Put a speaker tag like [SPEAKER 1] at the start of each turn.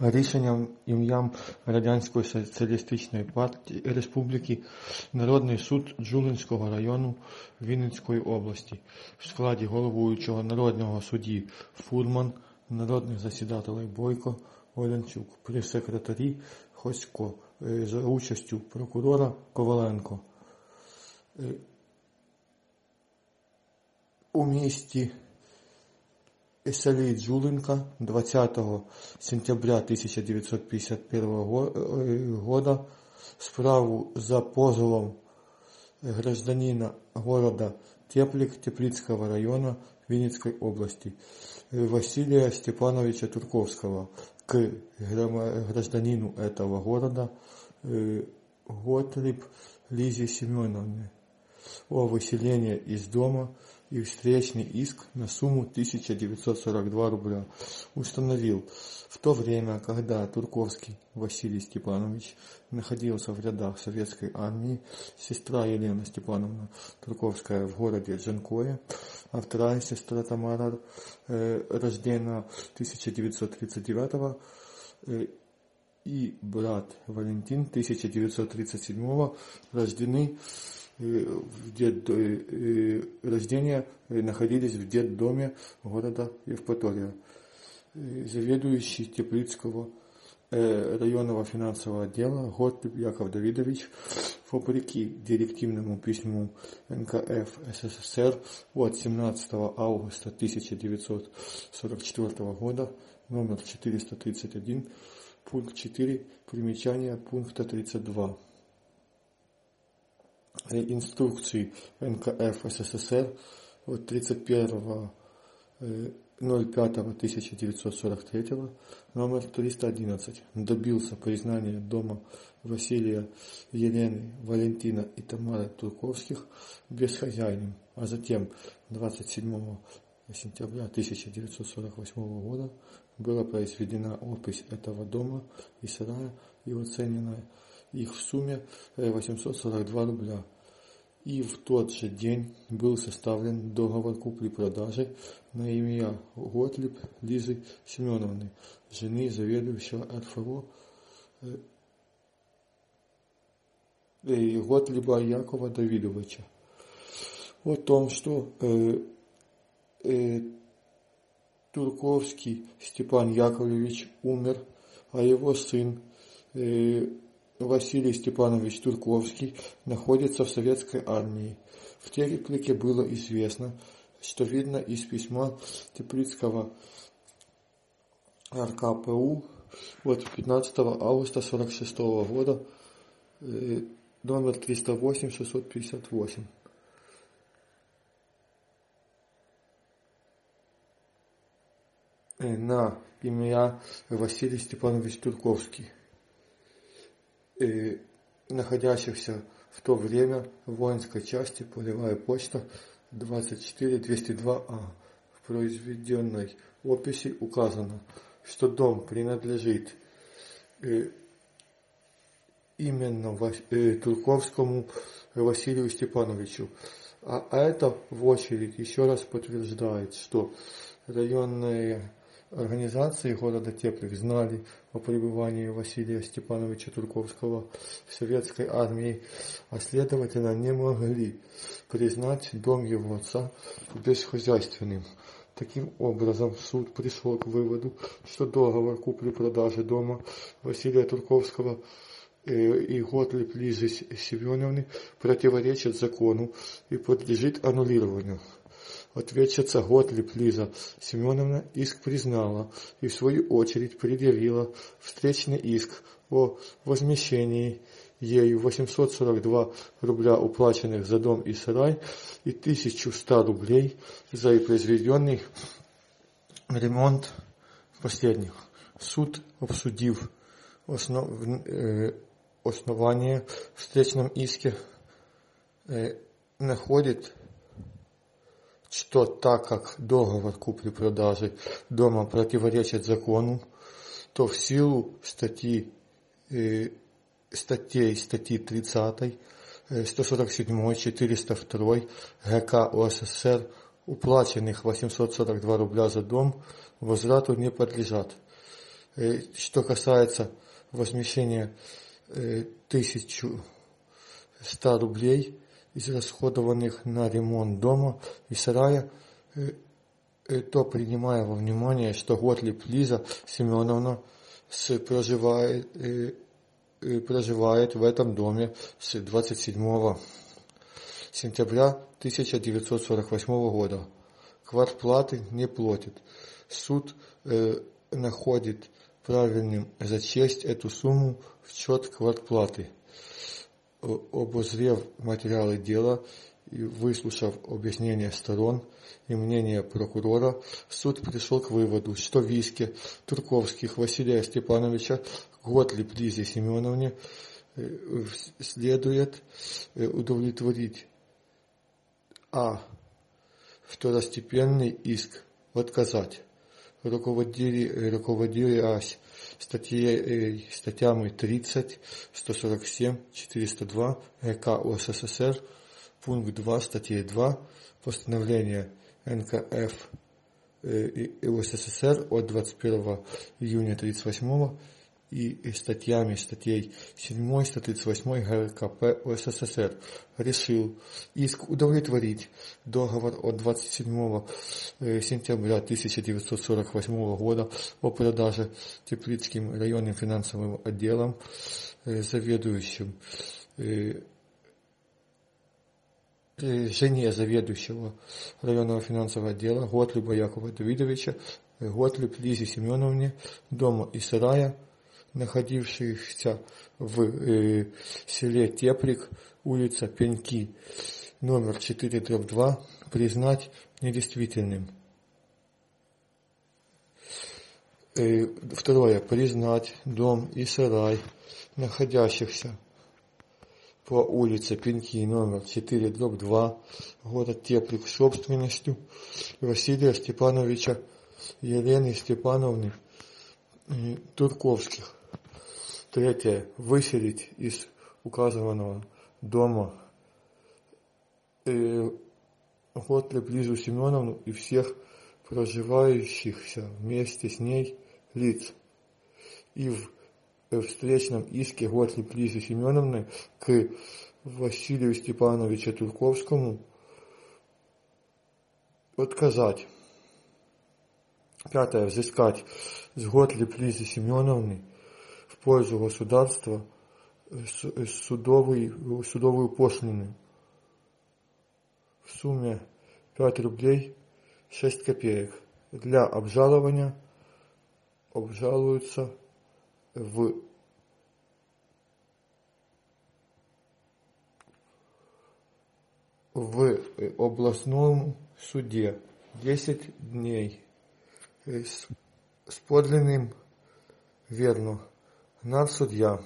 [SPEAKER 1] Рішенням ім'ям Радянської Соціалістичної Партії Республіки Народний суд Джулинського району Вінницької області в складі головуючого народного судді Фурман, народних засідателей Бойко, Оленчук, при секретарі Хосько е, за участю прокурора Коваленко. Е, У місті селі Джулинка 20 сентября 1951 года. Справу за позовом гражданина города Теплик Теплицкого района Винницкой области Василия Степановича Турковского к гражданину этого города Готлиб Лизе Семеновне. О выселении из дома и встречный иск на сумму 1942 рубля установил в то время, когда Турковский Василий Степанович находился в рядах советской армии, сестра Елена Степановна Турковская в городе Джанкое, а вторая сестра Тамара, э, рождена 1939 э, и брат Валентин 1937 рождены в дет, рождения находились в детдоме города Евпатория. Заведующий Теплицкого районного финансового отдела Готлиб Яков Давидович вопреки директивному письму НКФ СССР от 17 августа 1944 года номер 431 пункт 4 примечание пункта 32 инструкции НКФ СССР от 31.05.1943 номер 311 добился признания дома Василия, Елены, Валентина и Тамары Турковских бесхозяйным, а затем 27 сентября 1948 года была произведена опись этого дома и сарая и оценена их в сумме 842 рубля. И в тот же день был составлен договор купли-продажи на имя Готлиб Лизы Семеновны, жены заведующего РФО Готлиба Якова Давидовича. О том, что э, э, Турковский Степан Яковлевич умер, а его сын э, Василий Степанович Турковский находится в советской армии. В Тереплике было известно, что видно из письма Теплицкого РКПУ от 15 августа 1946 года номер 308-658. на имя Василий Степанович Турковский находящихся в то время в воинской части полевая почта 24202А. В произведенной описи указано, что дом принадлежит именно Турковскому Василию Степановичу. А это в очередь еще раз подтверждает, что районные Организации города Теплик знали о пребывании Василия Степановича Турковского в советской армии, а следовательно не могли признать дом его отца бесхозяйственным. Таким образом, суд пришел к выводу, что договор купли-продажи дома Василия Турковского и Готлиб Лизы Семеновны противоречит закону и подлежит аннулированию. Ответчица Готлиб Лиза Семеновна иск признала и в свою очередь предъявила встречный иск о возмещении ею 842 рубля уплаченных за дом и сарай и 1100 рублей за произведенный ремонт последних. Суд, обсудив основ, э, основание в встречном иске, э, находит что так как договор купли-продажи дома противоречит закону, то в силу статьи, э, статей статьи 30, 147, 402 ГК ОССР уплаченных 842 рубля за дом возврату не подлежат. Что касается возмещения 1100 рублей, израсходованных на ремонт дома и сарая, то принимая во внимание, что Готлиб Лиза Семеновна проживает, проживает в этом доме с 27 сентября 1948 года. Квартплаты не платит. Суд э, находит правильным зачесть эту сумму в счет квартплаты. Обозрев материалы дела и выслушав объяснения сторон и мнение прокурора, суд пришел к выводу, что в иске Турковских Василия Степановича Готлиб Лизе Семеновне э, следует э, удовлетворить а. Второстепенный иск отказать. Руководили, руководили АСь статьей, статьями 30, 147, 402 РК УССР, пункт 2 статьи 2 постановления НКФ УССР от 21 июня 1938 и статьями статей 7 138 ГКП СССР решил иск удовлетворить договор от 27 э, сентября 1948 года о продаже Теплицким районным финансовым отделом э, заведующим э, жене заведующего районного финансового отдела Готлиба Якова Давидовича Готлиб Лизе Семеновне дома и сарая находившихся в э, селе Теплик, улица Пеньки, номер 4 дробь 2, признать недействительным. Э, второе. Признать дом и сарай, находящихся по улице Пеньки, номер 4 дробь 2, город Теплик, собственностью Василия Степановича Елены Степановны э, Турковских Третье. Выселить из указанного дома э, Готлеб Лизу Семеновну и всех проживающихся вместе с ней лиц. И в э, встречном иске Готлеб Лизы Семеновны к Василию Степановичу Турковскому отказать. Пятое. Взыскать с Готлеб Лизы Семеновны пользу государства судовый, судовую пошлину. В сумме 5 рублей 6 копеек. Для обжалования обжалуются в в областном суде. 10 дней. С, с подлинным верно Na zu!